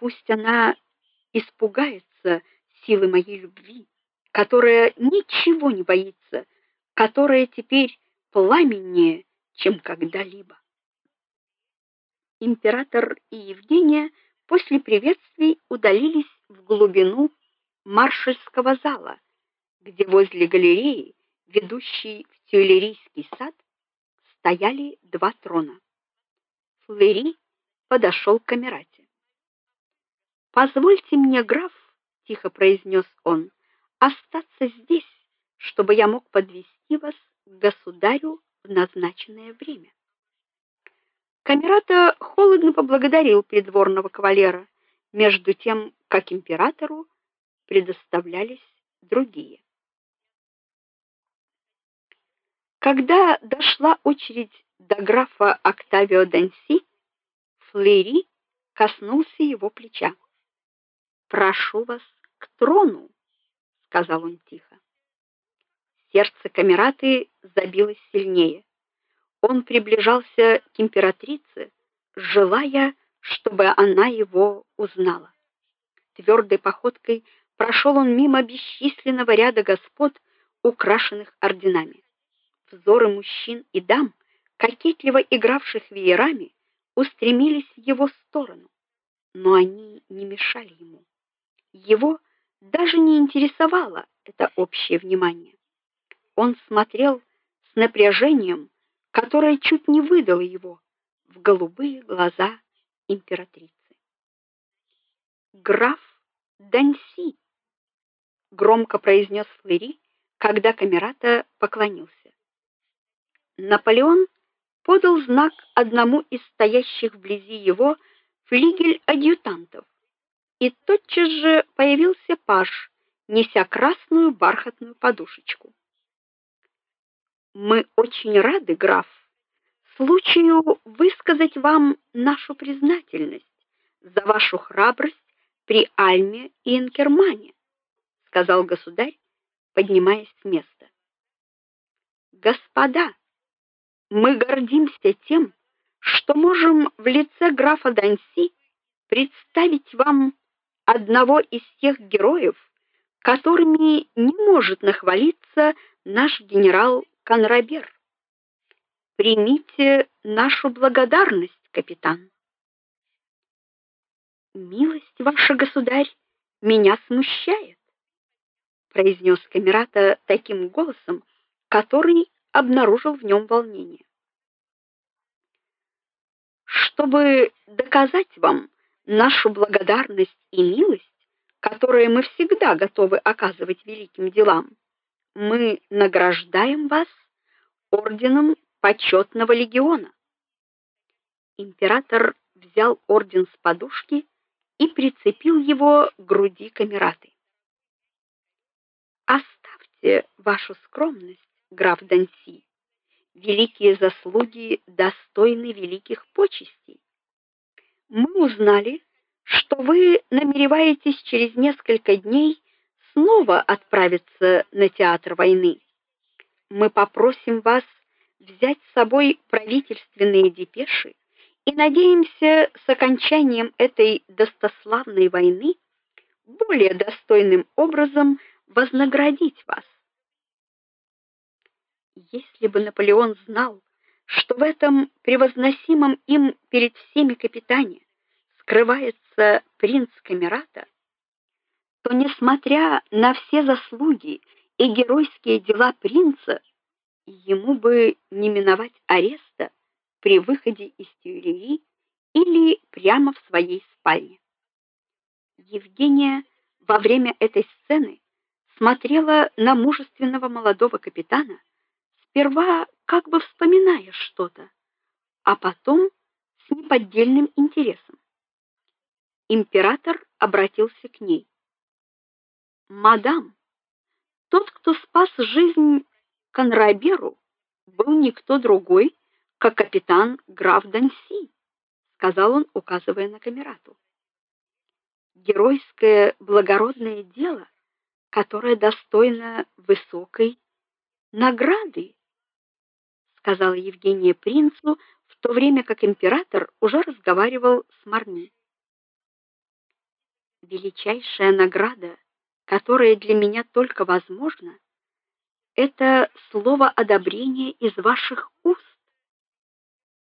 Пусть она испугается силы моей любви, которая ничего не боится, которая теперь пламеннее, чем когда-либо. Император и Евгения после приветствий удалились в глубину маршальского зала, где возле галереи, ведущей в Тюильрийский сад, стояли два трона. Флери подошел к камерате. Позвольте мне, граф, тихо произнес он, остаться здесь, чтобы я мог подвести вас к государю в назначенное время. Камерата холодно поблагодарил придворного кавалера, между тем, как императору предоставлялись другие. Когда дошла очередь до графа Октавио Данси, Флери коснулся его плеча. "Прошу вас к трону", сказал он тихо. Сердце камераты забилось сильнее. Он приближался к императрице, желая, чтобы она его узнала. Твердой походкой прошел он мимо бесчисленного ряда господ, украшенных орденами. Взоры мужчин и дам, кокетливо игравших веерами, устремились в его сторону, но они не мешали ему. Его даже не интересовало это общее внимание. Он смотрел с напряжением, которое чуть не выдало его в голубые глаза императрицы. Граф Данси громко произнес Флери, когда камерата поклонился. Наполеон подал знак одному из стоящих вблизи его флигель-адъютантов, и тотчас же появился паж, неся красную бархатную подушечку. Мы очень рады, граф, случаю высказать вам нашу признательность за вашу храбрость при Альме и Инкермане, сказал государь, поднимаясь с места. Господа, мы гордимся тем, что можем в лице графа Данси представить вам одного из тех героев, которыми не может нахвалиться наш генерал Конрабер. Примите нашу благодарность, капитан. Милость ваша, государь, меня смущает, произнес камерата таким голосом, который обнаружил в нем волнение. Чтобы доказать вам нашу благодарность и милость, которые мы всегда готовы оказывать великим делам, мы награждаем вас орденом почетного легиона. Император взял орден с подушки и прицепил его к груди камераты. Оставьте вашу скромность, граф Данси. Великие заслуги достойны великих почестей. Мы узнали, что вы намереваетесь через несколько дней снова отправиться на театр войны. Мы попросим вас взять с собой правительственные депеши и надеемся с окончанием этой достославной войны более достойным образом вознаградить вас. Если бы Наполеон знал, что в этом превозносимом им перед всеми капитане скрывается принц Камерата, то несмотря на все заслуги и геройские дела принца, ему бы не миновать ареста при выходе из Тюильри или прямо в своей спальне. Евгения во время этой сцены смотрела на мужественного молодого капитана, сперва как бы вспоминая что-то, а потом с неподдельным интересом. Император обратился к ней. Мадам, тот, кто спас жизнь Конраберу, был никто другой, как капитан граф Данси, сказал он, указывая на камерату. Геройское благородное дело, которое достойно высокой награды, сказала Евгения принцу, в то время как император уже разговаривал с Марни. величайшая награда, которая для меня только возможна, это слово одобрения из ваших уст.